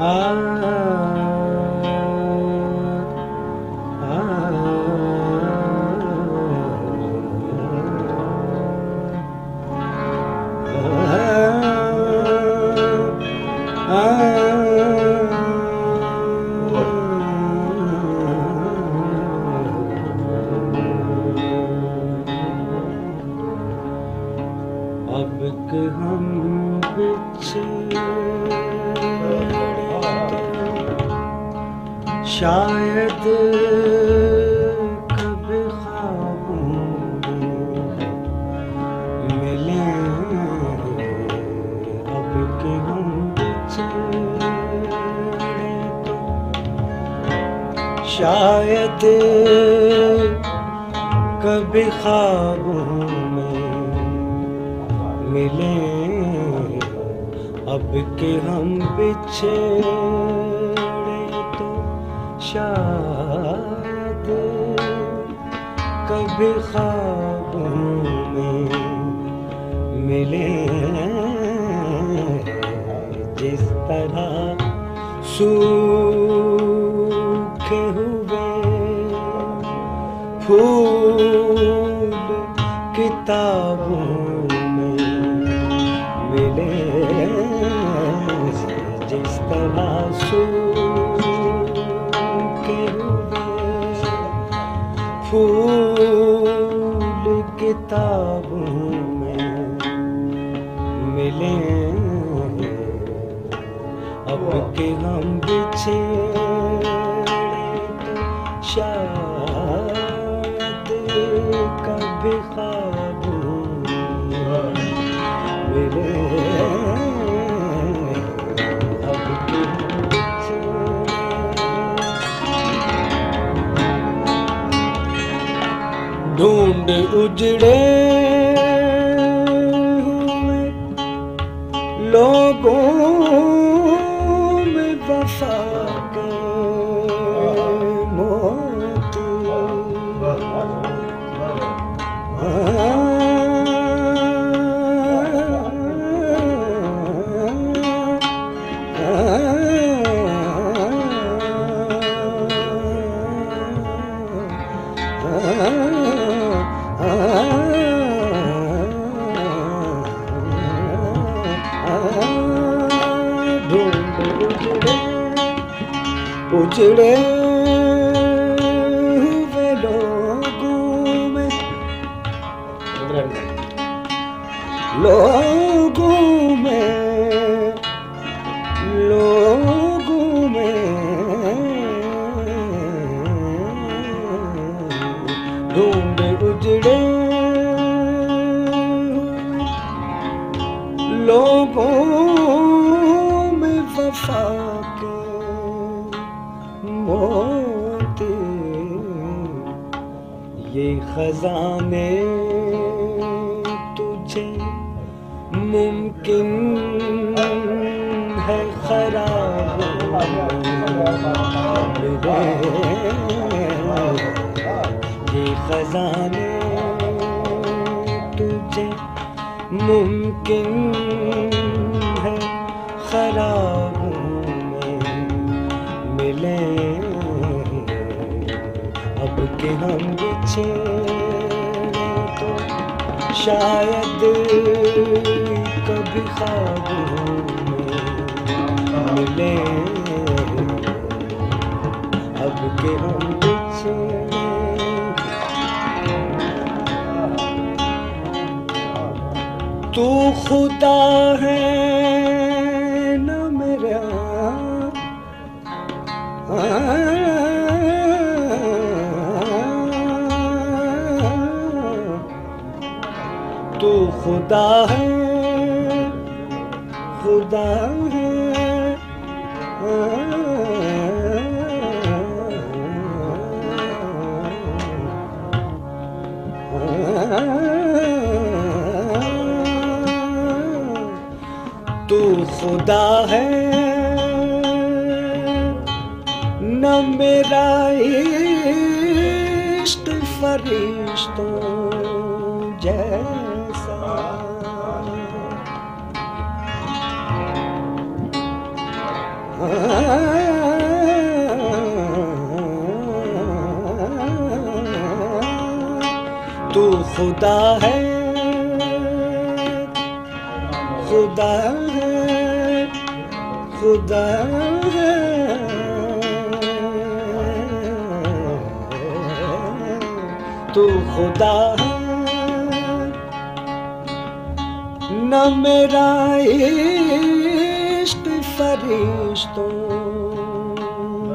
اب شاید کبھی خوابوں میں ملیں اب کہ ہم بچھڑے شاید کبھی خوابوں میں ملیں اب کہ ہم بچھڑے شاید کبھی خوابوں میں ملیں جس طرح سوکھے ہوئے پھول کتابوں پھول کتابوں میں ملیں اب کہ ہم بچھے شاید کبھی خواہ ڈھونڈ اجڑے ہوئے لوگوں لوگوں میں لوگوں میں ڈھونڈ اجڑے لوگوں میں وفا کے موتی یہ خزانے ممکن ہے خراب یہ خزانے تجھے ممکن ہے خراب میں اب کہ ہم بچھڑے تو شاید اب کہ ہم بچھڑے تو خدا ہے نہ میرا تو خدا ہے دام ہے۔ تو خدا ہے خدا ہے۔ خدا ہے۔ خدا ہے۔ تو خدا ہے۔ نہ میرا عشق فرشتوں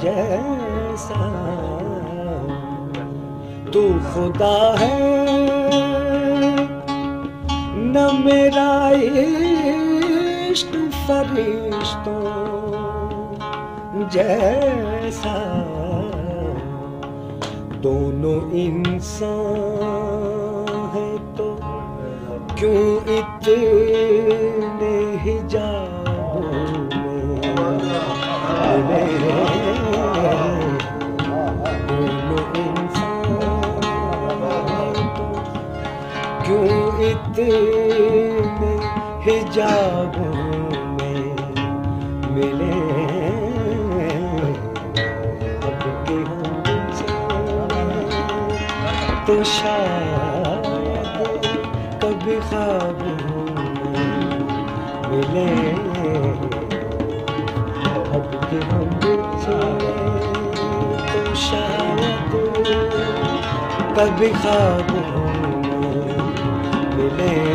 جیسا۔ تو خدا ہے۔ نہ میرا عشق فرشتوں جیسا دونوں انسان ہے تو کیوں اتنے اتنے حجابوں میں ملے۔ اب کے ہم تو شاید کبھی خواب ملے۔ اب کے ہم تو شاید کبھی خواب ملے۔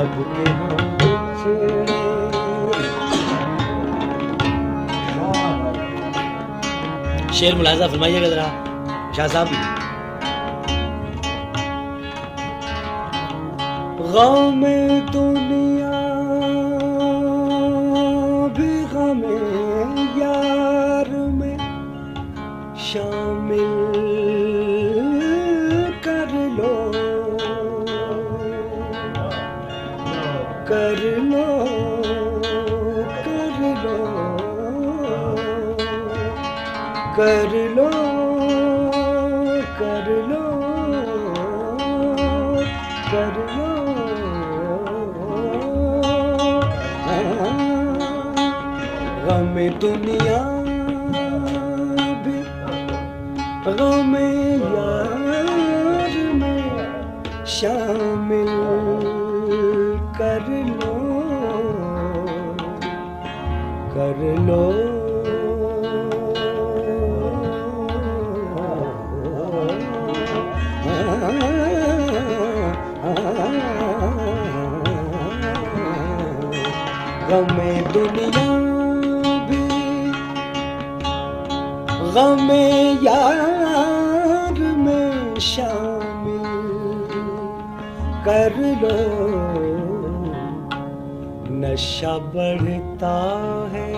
اب کے ہم سے شعر ملاحظہ فرمائیے گا ذرا۔ شاہ صاحب۔ غم دنیا کر لو کر لو کر لو کر لو کر لو۔ غم دنیا بھی غم غم دنیا بھی، غم یار میں شامل۔ کر لو، نشہ بڑھتا ہے۔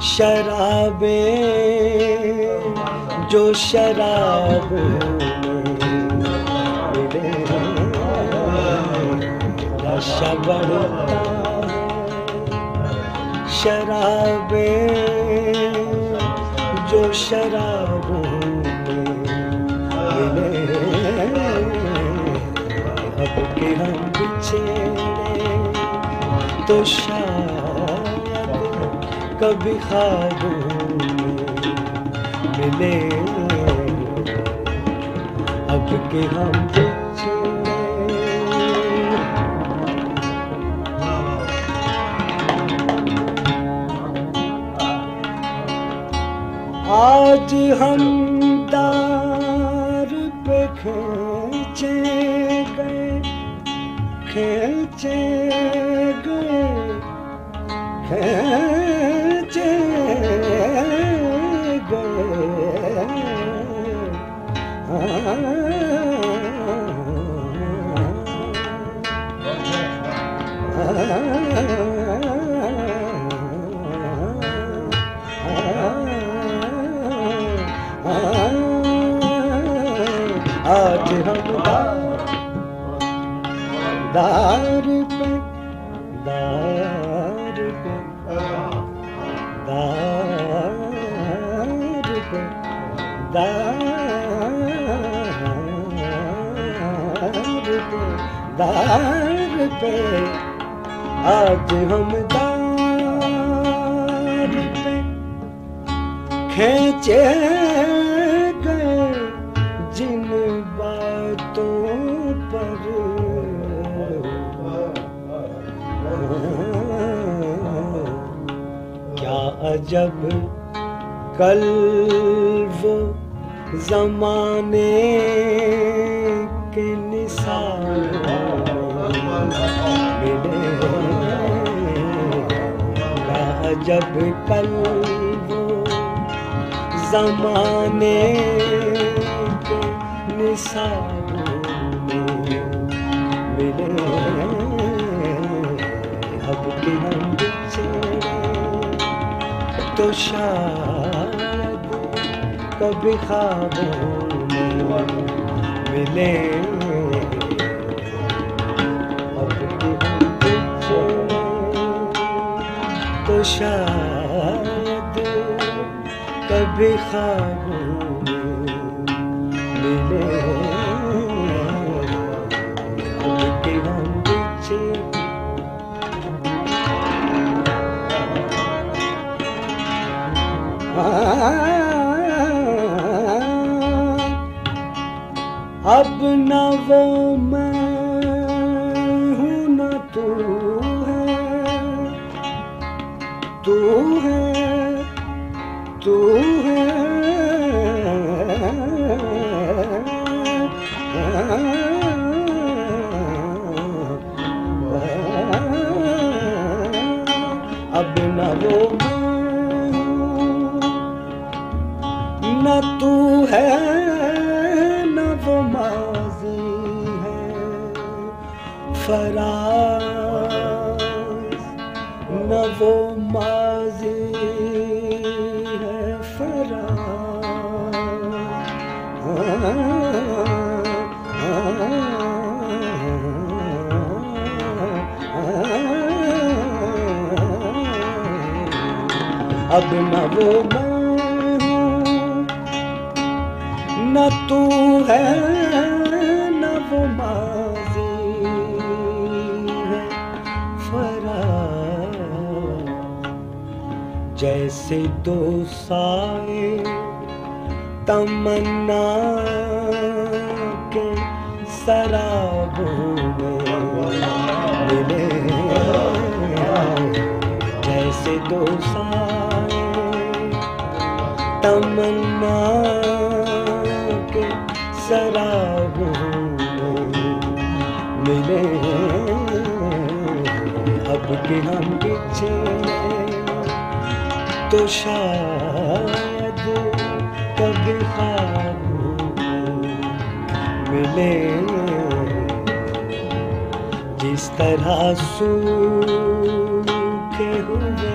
شراب جو شراب نشہ بڑھتا ہے شراب جو شراب اب کے ہم بچھڑے تو شاید کبھی خواب ملے۔ اب کے ہم آج ہم دار پہ کھینچے گئے کھینچے گئے کھینچے دار پہ دار پہ دار پہ دار پہ دار پہ۔ آج ہم دار پہ کھینچے کیا عجب کل وہ زمانے کے نثار ملے۔ کیا کل وہ زمانے کے ملے۔ تو شاید کبھی خوابوں میں ملے۔ اب تو شاید کبھی خواب اب نہ وہ میں ہوں، نہ تو ہے۔ تو ہے تو ہے۔ اب نہ وہ میں ہوں، نہ تو ہے۔ فراز نہ وہ ماضی ہے فراز اب نہ وہ میں ہوں، نہ تو ہے، نہ وہ ماضی جیسے دو سائے تمنا کے سرابوں میں ملے۔ جیسے دو سائے تمنا کے سرابوں میں ملے۔ اب کے ہم بچھڑے تو شاید کبھی خواب ملے۔ جس طرح سوکھے ہوئے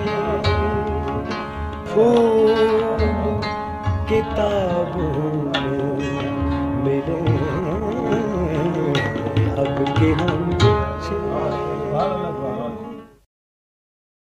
پھول